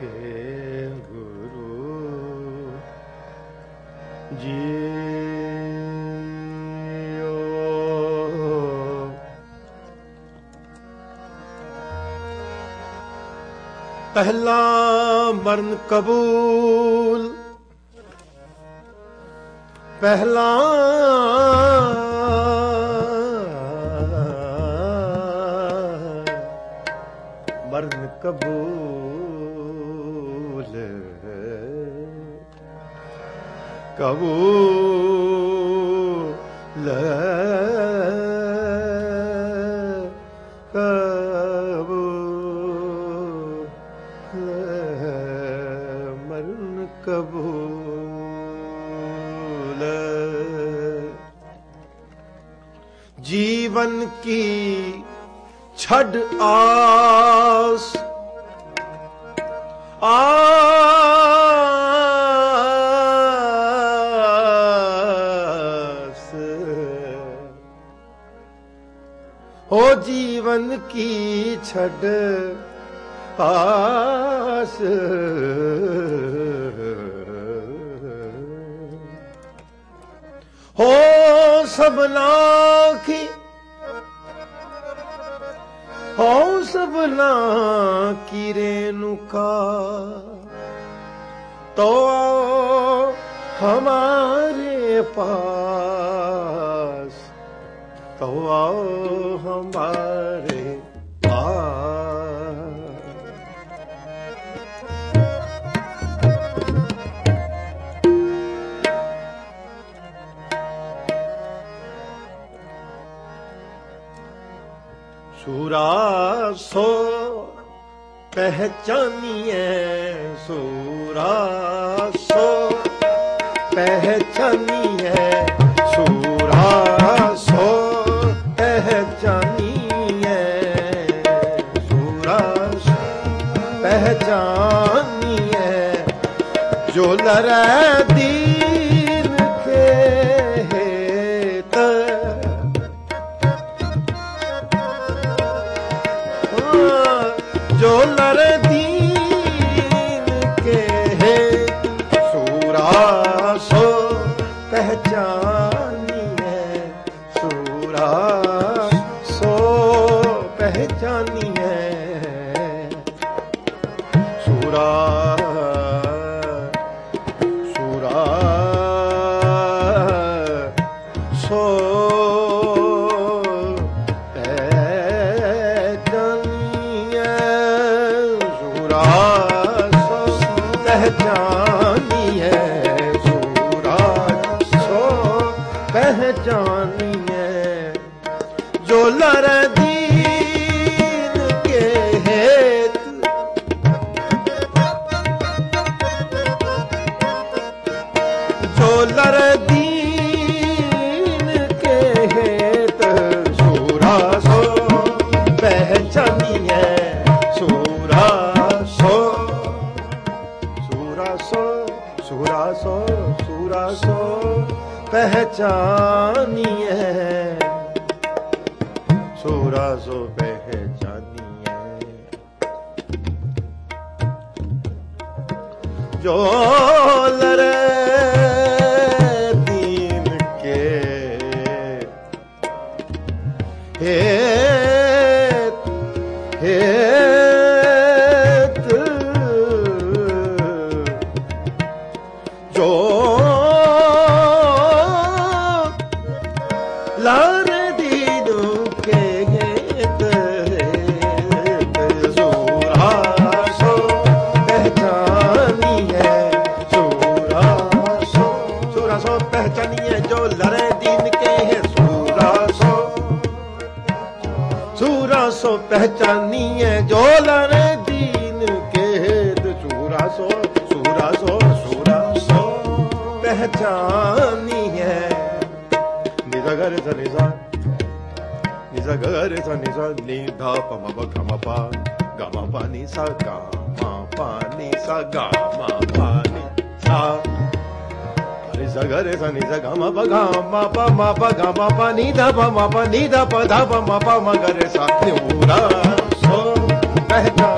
ਕੇ ਗੁਰੂ ਜੀ ਪਹਿਲਾ ਮਰਨ ਕਬੂਲ ਪਹਿਲਾ ਕਬੂਲ ਕਬੂਲ ਕਬੂਲ ਮਰਨ ਕਬੂਲ ਜੀਵਨ ਕੀ ਛੱਡ ਆਸ ਆਸ। ਹੋ ਜੀਵਨ ਕੀ ਛੱਡ ਆਸ। ਹੋ ਸਭਨਾ ਕੀ ਸਭਨਾ ਕੀ ਰੇਨੁਕਾ ਤੋ ਆਓ ਹਮਾਰੇ ਪਾਸ। ਤੋ ਆਓ ਹਮਾਰੇ ਸੂਰਾ ਸੋ ਪਹਿਚਾਨੀਏ ਸੂਰਾ ਸੋ ਪਹਿਚਾਨੀਏ ਸੂਰਾ ਸੋ ਪਹਿਚਾਨੀਏ ਸੂਰਾ ਸੋ ਪਹਿਚਾਨੀਏ ਜੋ ਲਰੈ ਦੀਨ ਜਾਨੀ ਐ ਜੋ ਲਰੇ ਦੀਨ ਕੇ ਦਸੂਰਾ ਸੋ ਸੂਰਾ ਸੋ ਸੂਰਾ ਸੋ ਪਹਿਚਾਨੀ ਹੈ ਨਿਜ਼ਗਰ ਸਨਿਜ਼ਾ ਨਿਜ਼ਗਰ ਸਨਿਜ਼ਾ ਨੀਧਾ ਪਮ ਬਖਮ ਪਾ, ਗਮ ਪਾਨੀ ਸਾ ਗਾ ਮਾ ਪਾਨੀ ਸਾ ਗਾ ਮਾ ਪਾਨੀ ਸਾ। रे सा ग रे सा नि सा ग म प ग म प म प ग म प नि ध प म प नि पहचान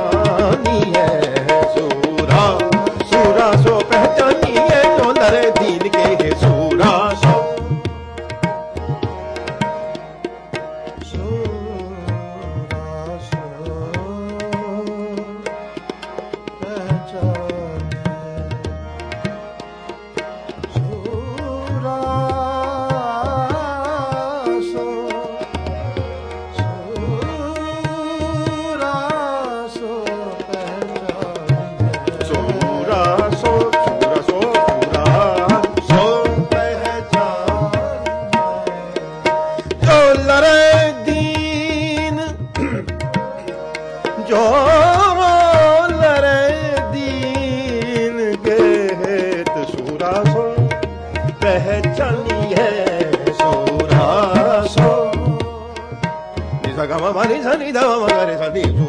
pani sa ni da ma ga re ni su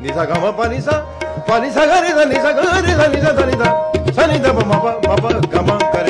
ni sa ni ni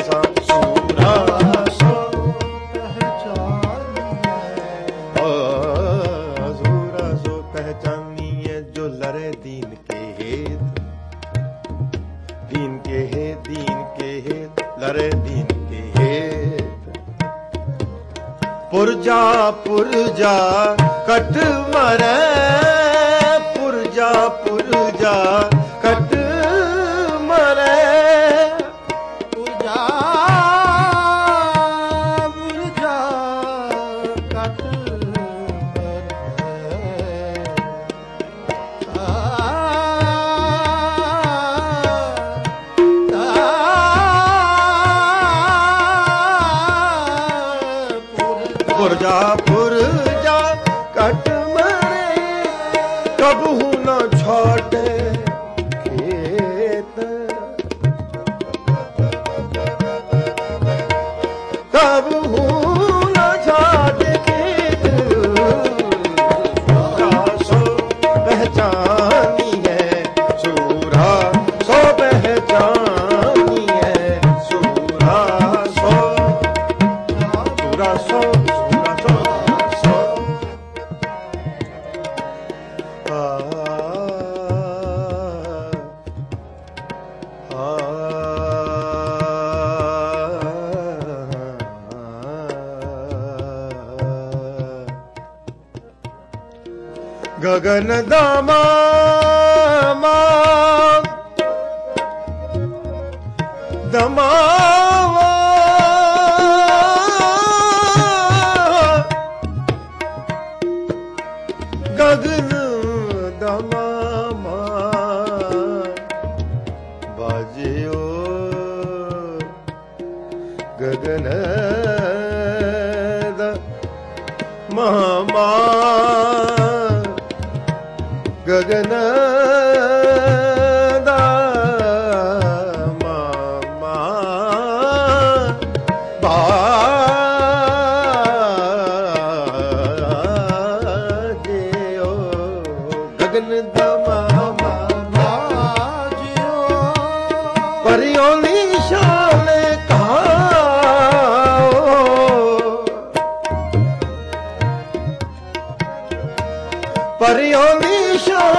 Hariom Isha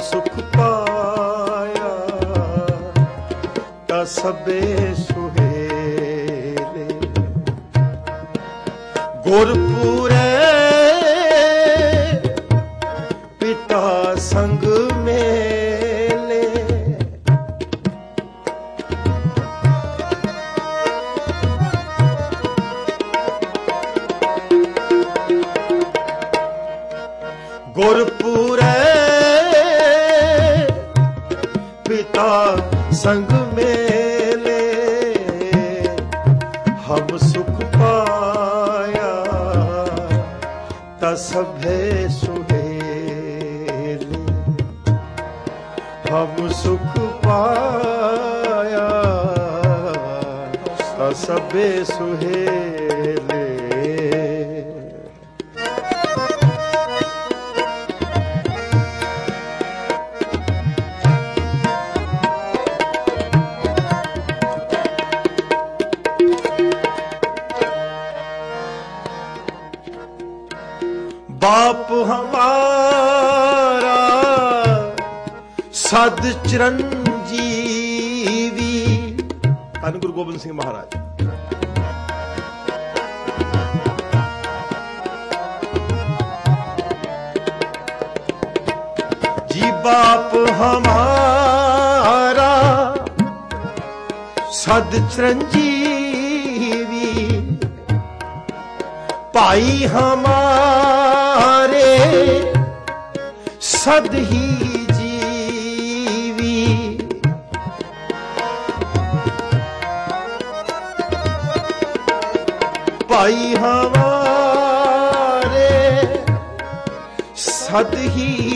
ਸੁਖ ਪਾਇਆ ਤਾਂ ਸਭੇ ਸੁਹੇਲੇ। ਗੁਰਪੂ ਸਦ ਚਰੰਜੀਵੀ ਭਾਈ ਹਮਾਰੇ ਸਦ ਹੀ ਜੀਵੀ। ਭਾਈ ਹਮਾਰੇ ਸਦ ਹੀ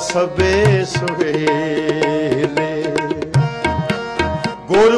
ਸਭੇ ਸੁਹੇਲੇ। ਗੁਰ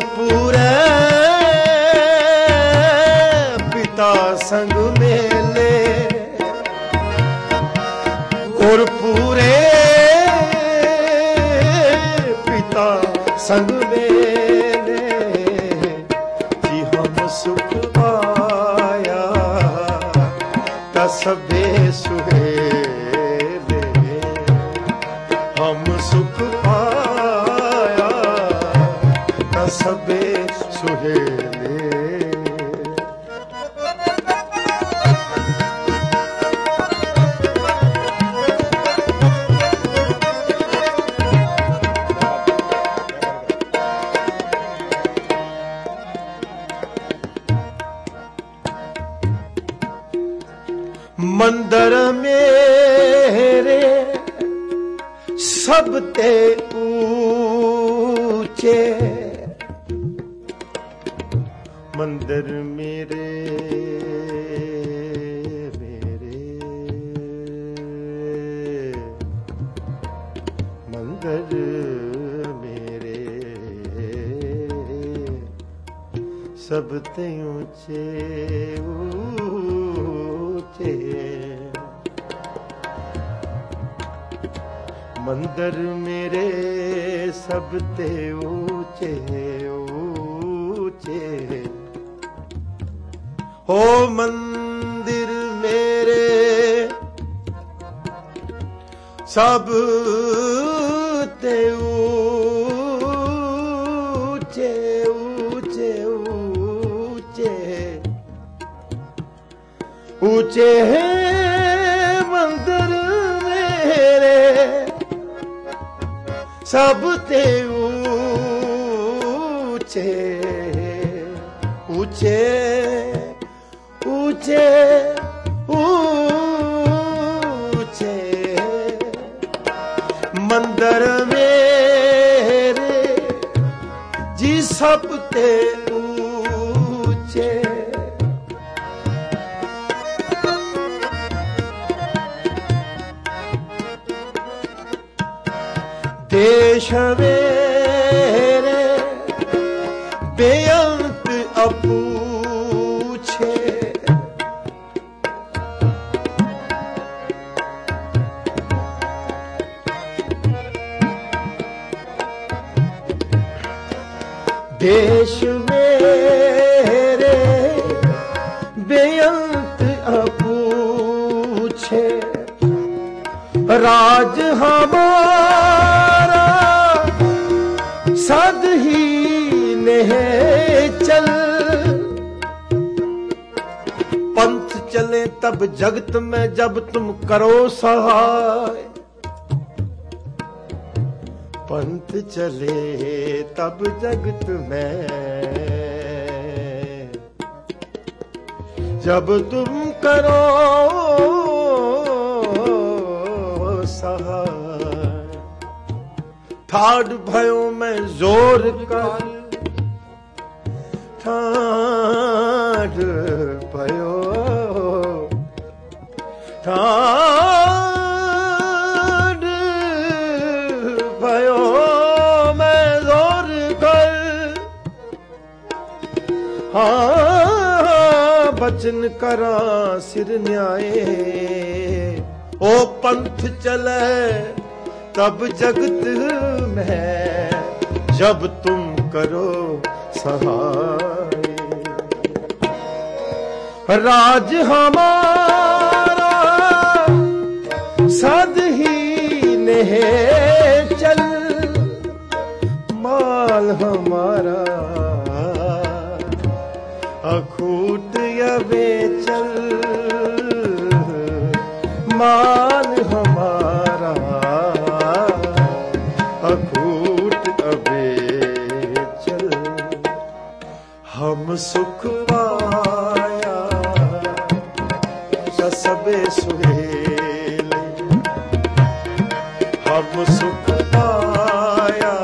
ਉੱਚੇ ਮੰਦਰ ਮੇਰੇ ਸਭ ਤੇ ਉੱਚੇ ਉੱਚੇ। ਹੋ ਮੰਦਿਰ ਮੇਰੇ ਸਭ ਤੇ ਉੱਚੇ ਹੈ ਮੰਦਰ ਮੇਰੇ ਸਭ ਤੇ ਉੱਚੇ ਉੱਚੇ ਉੱਚੇ ਉੱਚੇ। ਮੰਦਰ ਮੇਰੇ ਜੀ ਸਭ ਤੇ ਦੇਸ਼ ਬੇਅੰਤ ਅਪੂਛੇ। ਦੇਸ਼ ਮੇਰੇ ਬੇਅੰਤ ਅਪੂਛੇ। ਰਾਜ ਹਮਾਰਾ तब जगत में जब तुम करो सहाय पंथ चले तब जगत में जब तुम करो सहाय ठाड भयो मैं जोर कर ਬਚਨ ਕਰਾਂ ਸਿਰ ਨਿਆਏ। ਓ ਪੰਥ ਚਲੇ ਤਬ ਜਗਤ ਮੈਂ ਜਬ ਤੁਮ ਕਰੋ ਸਹਾय ਰਾਜ ਹਮਾਰਾ ਸਦ ਹੀ ਨਹਿ ਚਲ, ਮਾਲ ਹਮਾਰਾ। ਅਖੂਟ ਯਵੇ ਚਲ। ਮਾਲ ਹਮਾਰਾ ਅਖੂਟ ਅਵੇ ਚਲ। ਹਮ ਸੁਖ ਪਾਇਆ ਸਬੇ ਸੁਹੇਲੇ। ਹਮ ਸੁਖ ਪਾਇਆ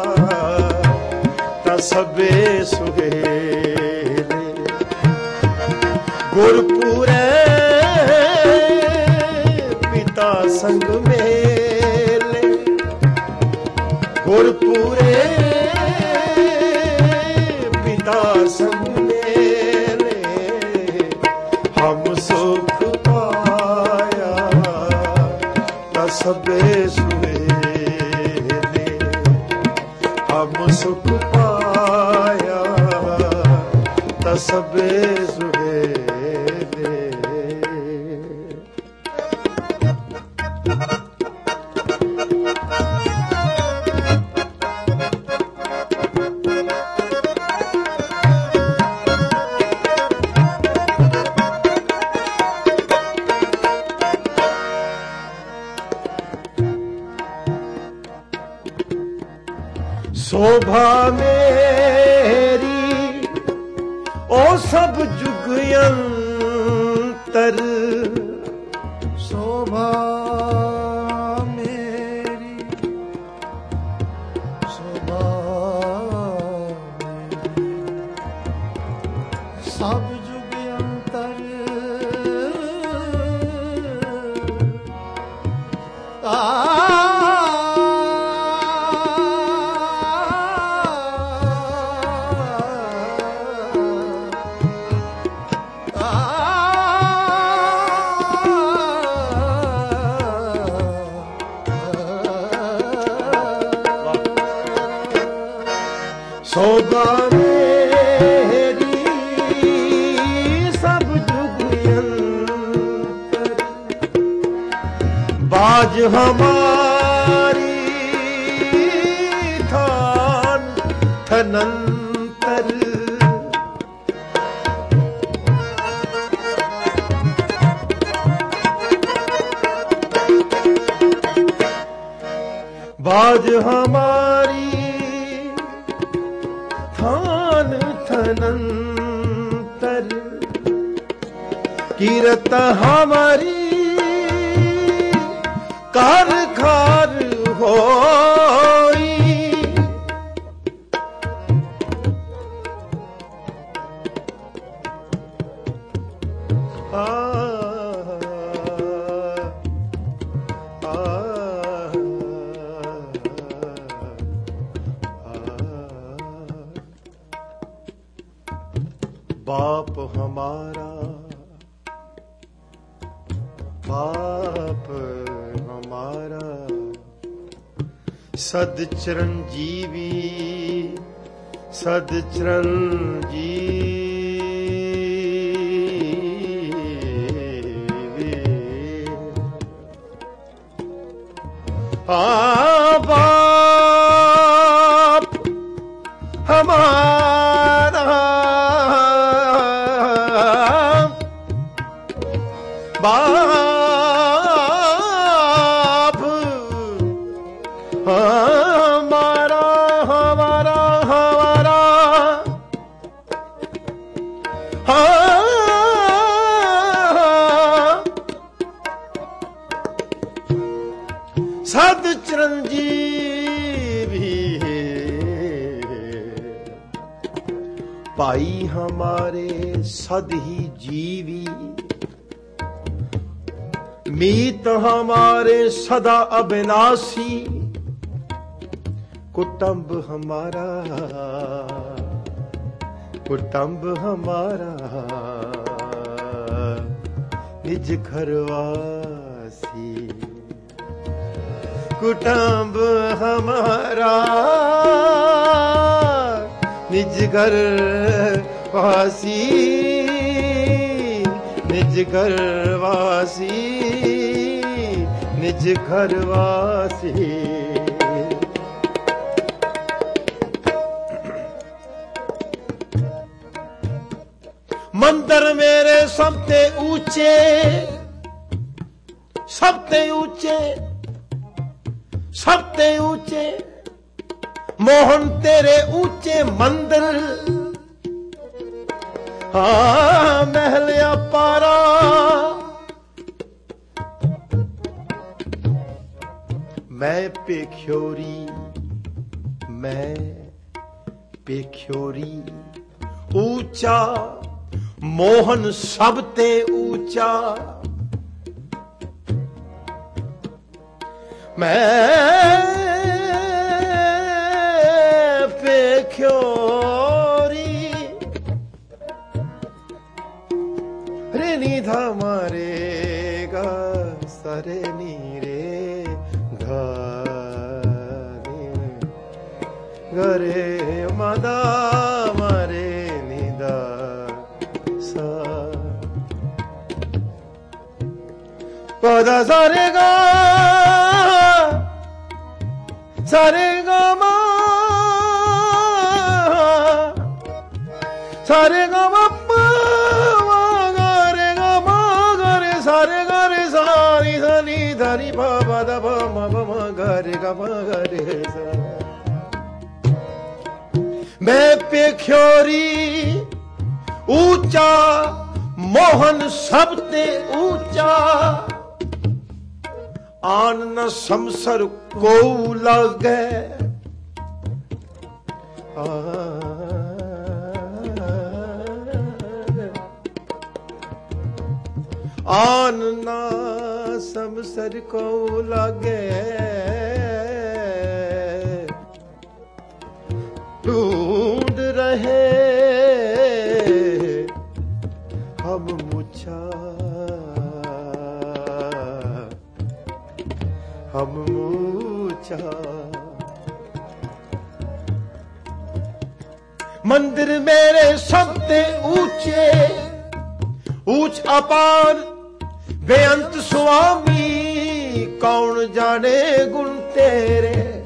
ਸੋਭਾ ਮੇਰੀ ਉਹ ਸਭ ਜੁਗ ਅੰਤਰ ਹਮਾਰੀ ਕਰ ਖਾ ਚਰਨਜੀਵੀ ਸਦ ਚਰਨਜੀਵੀ ਹਮਾਰੇ ਸਦ ਹੀ ਜੀਵੀ ਮੀਤ ਹਮਾਰੇ ਸਦਾ ਅਬਿਨਾਸੀ ਕੁਟੰਬ ਹਮਾਰਾ ਕੁਟੰਬ ਹਮਾਰਾ ਨਿਜ ਘਰਵਾਸੀ कुटुंब हमारा निज घर ਪਾਸੀ ਨਿਜ ਘਰ ਵਾਸੀ, ਨਿਜ ਘਰ ਵਾਸੀ। ਮੰਦਰ ਮੇਰੇ ਸਭ ਤੇ ਉੱਚੇ, ਸਭ ਤੇ ਉੱਚੇ, ਸਭ ਤੇ ਉੱਚੇ। ਮੋਹਨ ਤੇਰੇ ਉੱਚੇ ਮੰਦਰ ਹਾਂ ਮਹਿਲ ਅਪਾਰਾ। ਮੈਂ ਪੇਖਿਓਰੀ ਮੈਂ ਪੇਖਿਓਰੀ ਉੱਚਾ ਮੋਹਨ ਸਭ ਤੇ ਉੱਚਾ ਮੈਂ ਪੇਖਿਓਰੀ ਰੇ ਨੀ ਧਾ ਮਾਰੇ ਗਾ ਸਰੇ ਨੀ ਰੇ ਧਾ ਨੀ ਗਰੇ ਮਦਾ ਮਾਰੇ ਨੀ ਦਾ ਸਾ ਪਦਾ ਸਾਰੇ ਗਾ ਸਾਰੇ ਗਾ ਗਾ ਰੇ ਗਾ ਮਾ ਗਾ ਰੇ ਸਾ ਮੈਂ ਪੇਖਿਓਰੀ ਉੱਚਾ ਮੋਹਨ ਸਭ ਤੇ ਉੱਚਾ ਆਨ ਨ ਸੰਸਰ ਕੋ ਲਾਗੇ ਆਨ ਨ ਸੰਸਰ ਕੋ ਲਾਗੇ। रहे हम मुछा हम मुछा मंदिर मेरे सबसे ऊंचे ऊंच अपार बेअंत स्वामी कौन जाने गुण तेरे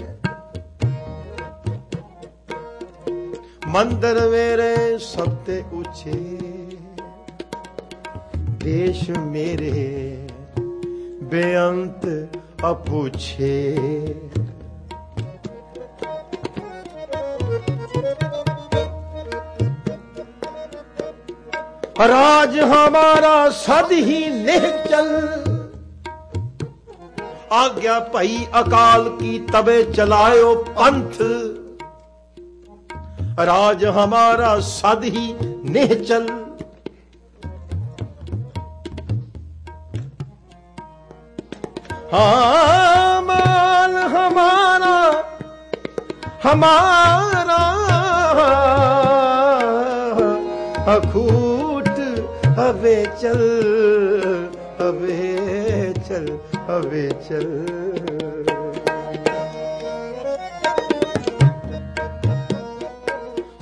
ਮੰਦਰ ਮੇਰੇ ਸਭ ਤੇ ਉੱਚੇ। ਦੇਸ਼ ਮੇਰੇ ਬੇਅੰਤ ਅਪੂਛੇ। ਰਾਜ ਹਮਾਰਾ ਸਦ ਹੀ ਨਿਹਚਲ ਆਗਿਆ ਭਈ ਅਕਾਲ ਕੀ ਤਵੇ ਚਲਾਇਓ ਪੰਥ। ਰਾਜ ਹਮਾਰਾ ਸਦ ਹੀ ਨਿਹ ਚਲ ਮਾਲ ਹਮਾਰਾ ਹਮਾਰਾ ਅਖੂਟ ਅਵੇ ਚਲ, ਹਵੇ ਚਲ ਅਵੇ ਚਲ।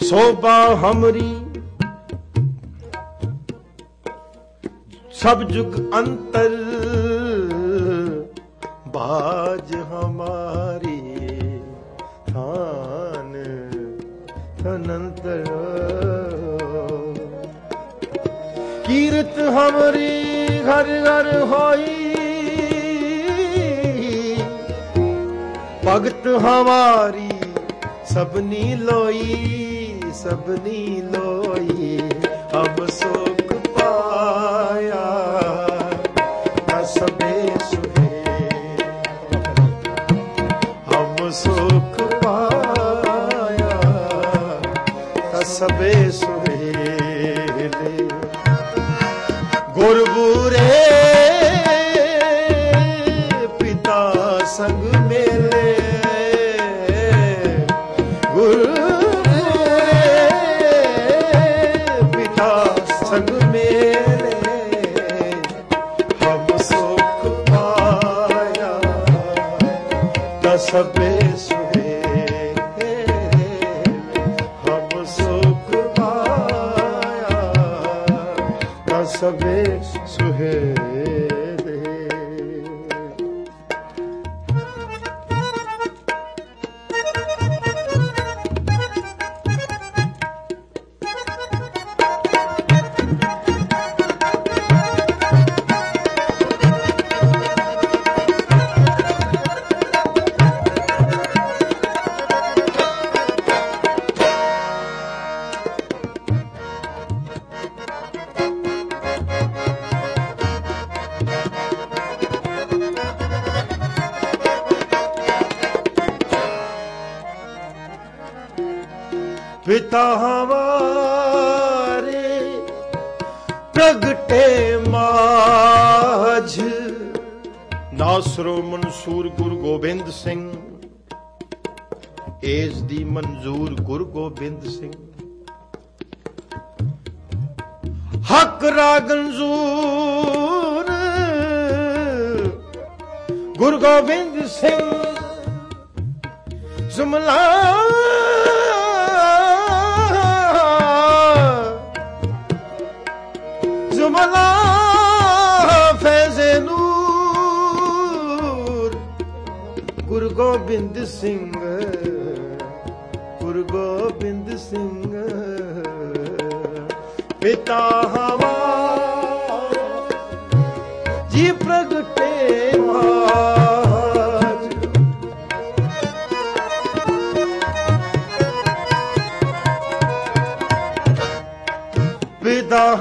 शोभा हमरी सब जुग अंतर बाज हमारी थान थनंतर कीर्त हमरी घर घर होई भगत हमारी सबनी लोई ਸਭਨੀ ਲੋਈ। ਹਕ ਰਾਗਨਜ਼ੂਰ ਗੁਰੂ ਗੋਬਿੰਦ ਪਿਤਾ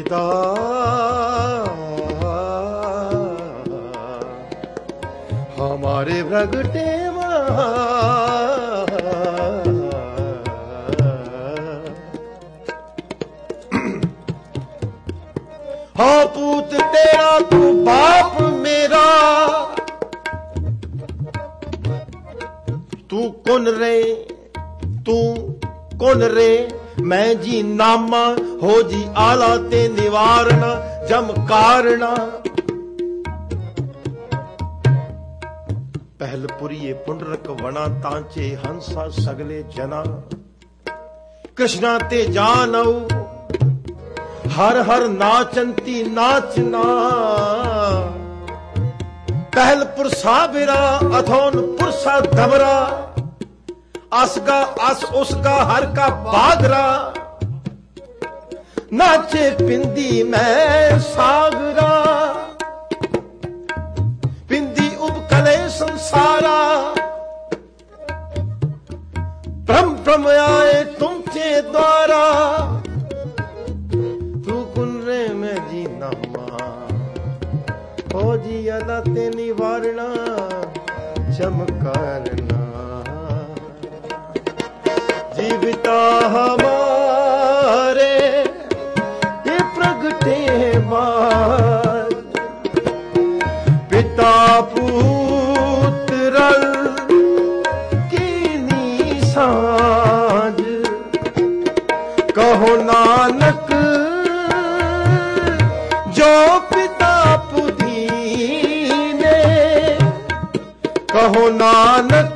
ਪਿਤਾ ਹਮਾਰੇ ਪ੍ਰਗਟੇ ਹਾਂ ਪੂਤ ਤੇਰਾ, ਤੂੰ ਬਾਪ ਮੇਰਾ। ਤੂੰ ਕੌਣ ਰੇ? ਤੂੰ ਕੌਣ ਰੇ? ਮੈਂ ਜੀ ਨਾਮਾ, ਹੋ ਜੀ ਆਲਾ ਤੇ ਨਿਵਾਰਣਾ ਜਮ ਕਾਰਣਾ ਪਹਿਲ ਪੁਰੀਏ ਪੁੰਡਰਕ ਵਣਾ ਤਾਂਚੇ ਹੰਸਾ ਸਗਲੇ ਜਨਾ। ਕ੍ਰਿਸ਼ਨਾ ਤੇ ਜਾਨਉ ਹਰ ਹਰ ਨਾਚੰਤੀ ਨਾਚਨਾ। ਪਹਿਲ ਪੁਰਸਾ ਬਿਰਾ, ਅਥੋਨ ਪੁਰਸਾ ਦਵਰਾ ਅਸਗਾ ਅਸ ਉਸਗਾ ਹਰ ਕਾ ਬਾਗਰਾ। ਨਾਚੇ ਪਿੰਦੀ ਮੈਂ ਸਾਗਰਾ। ਪਿੰਦੀ ਉਪਕਲੇ ਸੰਸਾਰਾ। ਬ੍ਰਹਮ ਬ੍ਰਹਮ ਆਏ ਤੁਮ ਤੇ ਦੁਆਰਾ। ਤੂੰ ਕੁਨ ਰੇ ਮੈਂ ਜੀਨਾ ਮਾ। ਹੋ ਜੀ ਅਦਾ ਤੇ ਨਿਵਾਰਣਾ ਚਮਕਾਰਨਾ जीविता हमारे ये प्रगटे मान पिता पुत्र की साज कहो नानक जो पिता पुदीने कहो नानक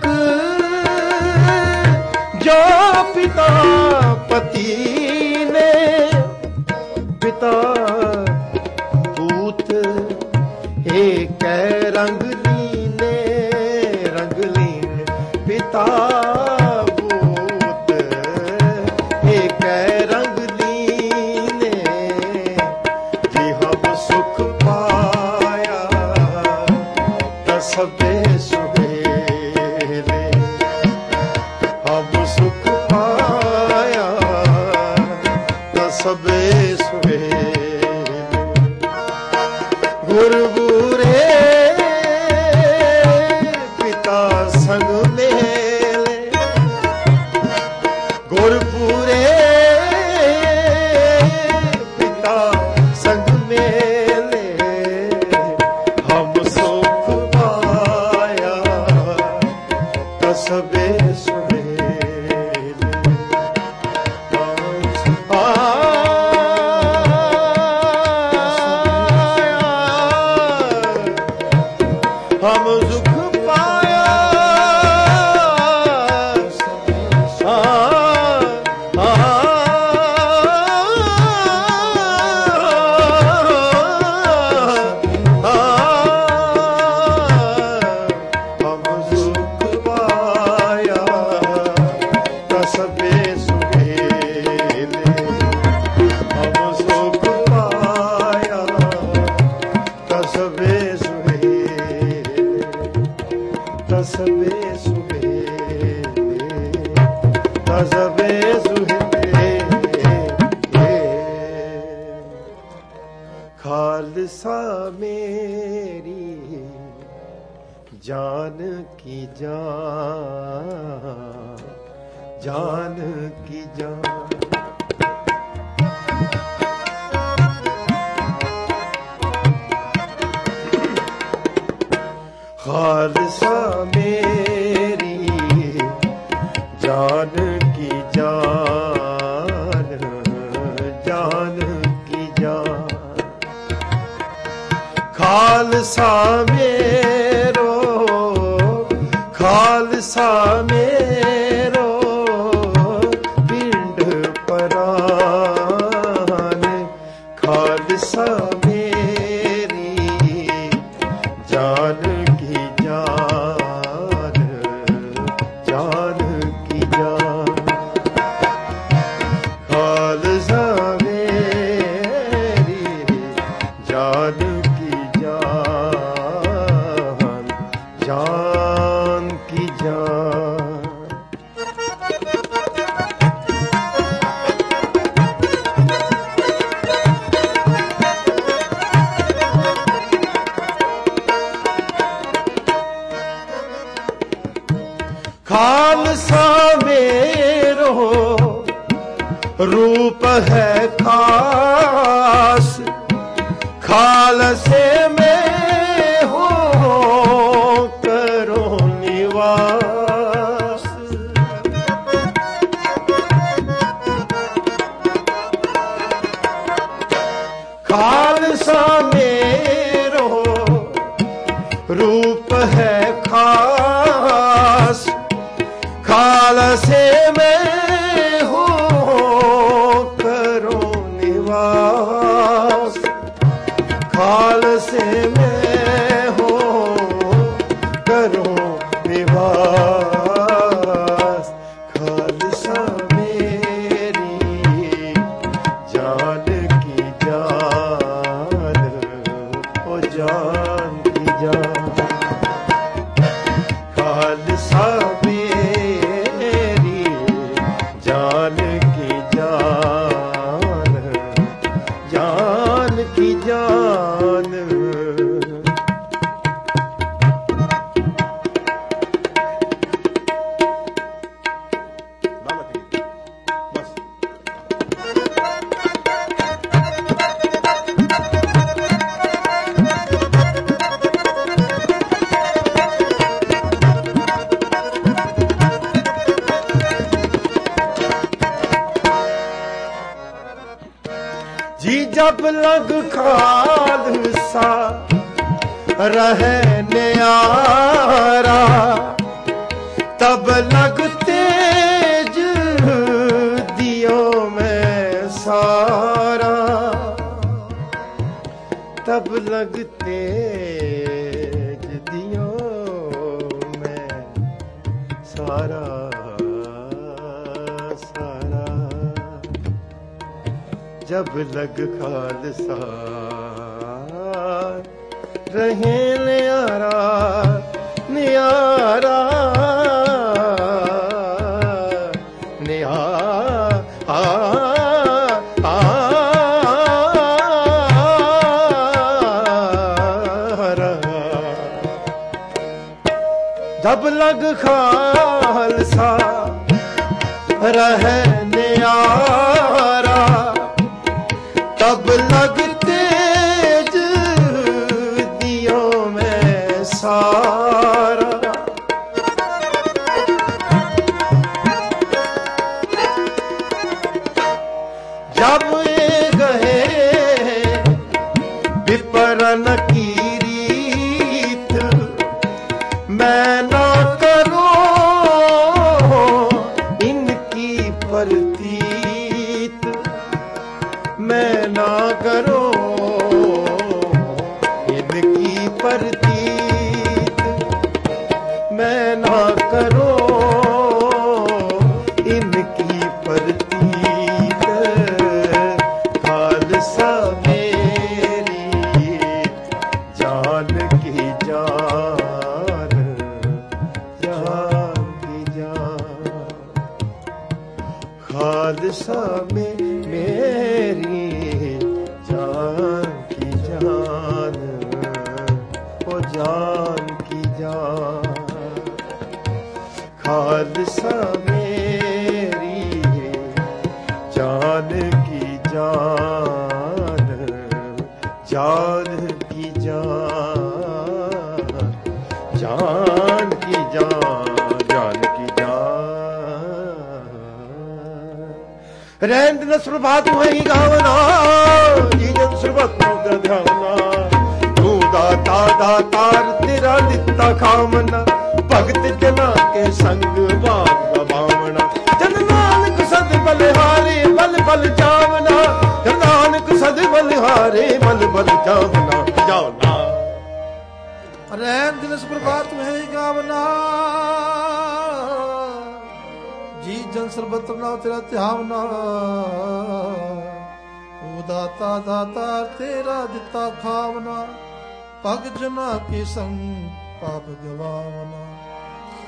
ਅਲਗ ਖਾਲਸਾ ਰਹੇ ਜਾਨ ਕੀ ਜਾਨ? ਖਾਲਸਾ ਮੇਰੀ ਹੈ ਜਾਨ ਕੀ ਜਾਨ? ਜਾਨ ਕੀ ਜਾਨ? ਜਾਨ ਕੀ ਜਾਨ? ਜਾਨ ਕੀ ਜਾਨ? ਰਹਿੰਦ ਨਸਰ ਬਾਤ ਹੋਈ ਗਾਵਨਾ ਜੀਵਨ ਸਰਬਤ ਨੂੰ ਗਧਾਵਨਾ ਦਾਤਾ ਦਾਤਾਰ ਤੇਰਾ ਦਿੱਤਾ ਖਾਮਨਾ। ਭਗਤ ਜਨਾ ਕੇ ਸੰਗ ਬਾਗ ਗਵਾਵਣਾ ਜਨ ਨਾਨਕ ਸਦ ਬਲਿਹਾਰੇ ਬਲ ਬਲ ਜਾਵਨਾ ਜਨ ਨਾਨਕ ਸਦ ਬਲਿਹਾਰੇ ਬਲ ਬਲ ਜਾਵਨਾ ਜਾਵਨਾ। ਰਹਿਣ ਦਿਨ ਪ੍ਰਭਾਤ ਹੈ ਗਾਵਨਾ। ਜੀ ਜਨ ਸਰਬਤ ਨਾ ਤੇਰਾ ਧਿਆਵਨਾ। ਉਹ ਦਾਤਾ ਦਾਤਾ ਤੇਰਾ ਦਿੱਤਾ ਖਾਵਨਾ। ਭਗ ਜਨਾ ਕੇ ਸੰਗ, ਪਾਪ ਗਵਾਵਨਾ।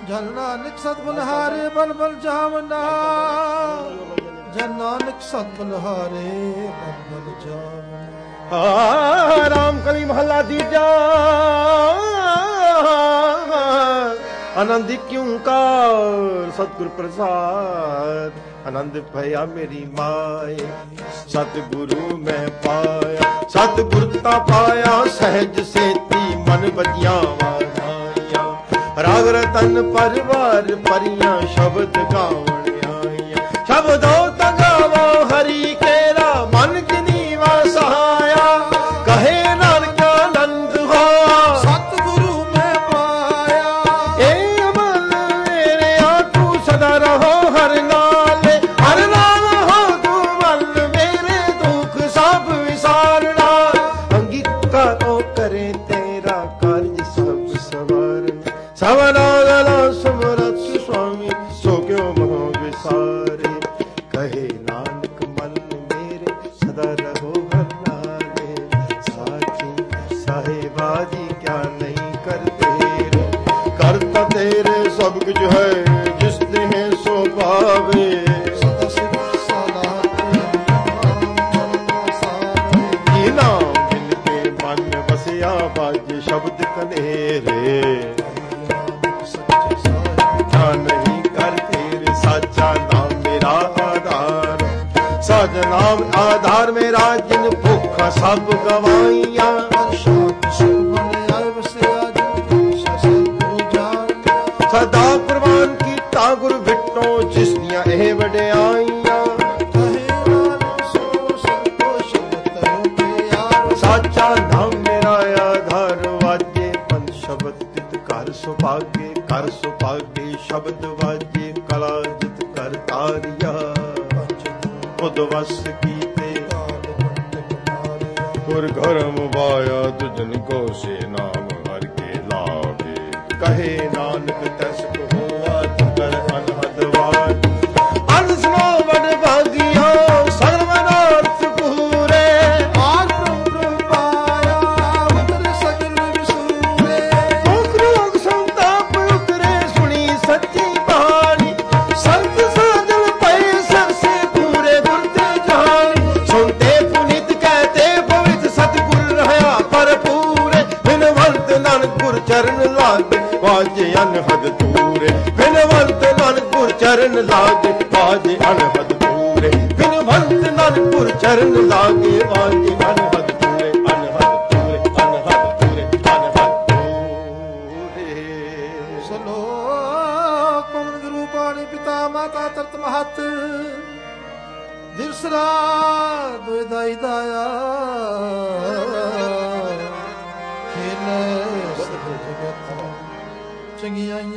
ਜਨ ਨਾਨਕ ਸਤਿਗੁਣ ਹਾਰੇ ਬਲ ਬਲ ਜਾਵਨਾ। ਜਨ ਨਾਨਕ ਸਤਿਗੁਣ ਹਾਰੇ ਬਲ ਬਲ ਜਾਵਨਾ। ਆ ਰਾਮ ਕਲੀ ਮਹੱਲਾ ਤੀਜਾ ਆਨੰਦ ਕਿਉਂ ਕਾਰ ਸਤਿਗੁਰ ਪ੍ਰਸਾਦ। ਆਨੰਦ ਭਇਆ ਮੇਰੀ ਮਾਏ, ਸਤਿਗੁਰੂ ਮੈਂ ਪਾਇਆ। ਸਤ ਕਰਤਾ ਪਾਇਆ, ਸਹਿਜ ਸੇਤੀ ਮਨ ਵਜਿਆ ਵਾਣਾਇਆ ਰਾਗ ਰਤਨ ਪਰਵਾਰ ਪਰੀਆਂ ਸ਼ਬਦ ਗਾਉਣ ਆਈਆਂ। ਸ਼ਬਦੋ ਕਹੇ ਵਡਿਆਈਆਂ, ਕਹੇ ਵਾਲ ਸੋ ਸੰਤੋਸ਼ ਤਨ ਪਿਆਰ। ਸਾਚਾ ਧੰਮ ਮੇਰਾ ਆਧਾਰ, ਵਾਜੇ ਮਨ ਕਰ ਸੁਭਾਗੇ ਕਰ ਸੁਭਾਗੇ ਸ਼ਬਦ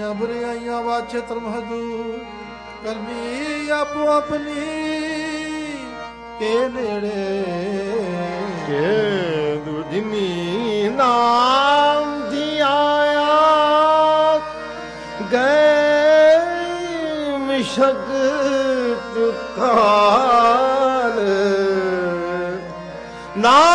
ਕੀਤੀਆਂ ਬੁਰਾਈਆਂ ਵਾਛੇ ਤਰਮਹਦੂ ਕਲਮੀ ਆਪੋ ਆਪਣੀ ਕੇ ਨੇੜੇ। ਕੇ ਦੁਜਮੀ ਨਾਮ ਦੀ ਆਇਆ ਗਏ ਮਿਸ਼ਕ ਤੁਕਾਰ ਨਾ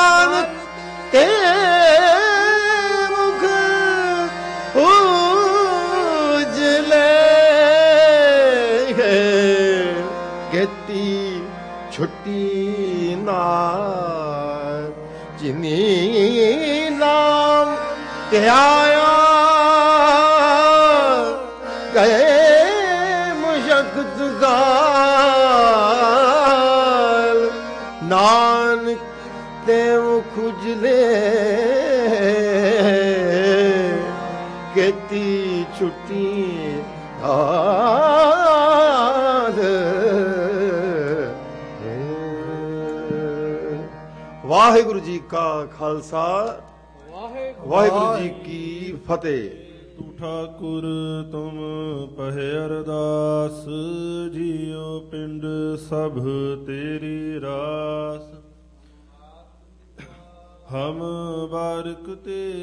ਖੁਜਲੇ ਕਿਤੀ ਛੁੱਟੀ ਆਦ। ਵਾਹਿਗੁਰੂ ਜੀ ਕਾ ਖਾਲਸਾ ਵਾਹਿਗੁਰੂ ਜੀ ਕੀ ਫਤਿਹ। ਤੂ ਠਾਕੁਰ ਤੁਮ ਪਹਿ ਅਰਦਾਸ ਜੀਉ ਪਿੰਡ ਸਭ ਤੇਰੀ ਰਾਸ। ਹਮ ਬਾਰਕ ਤੇ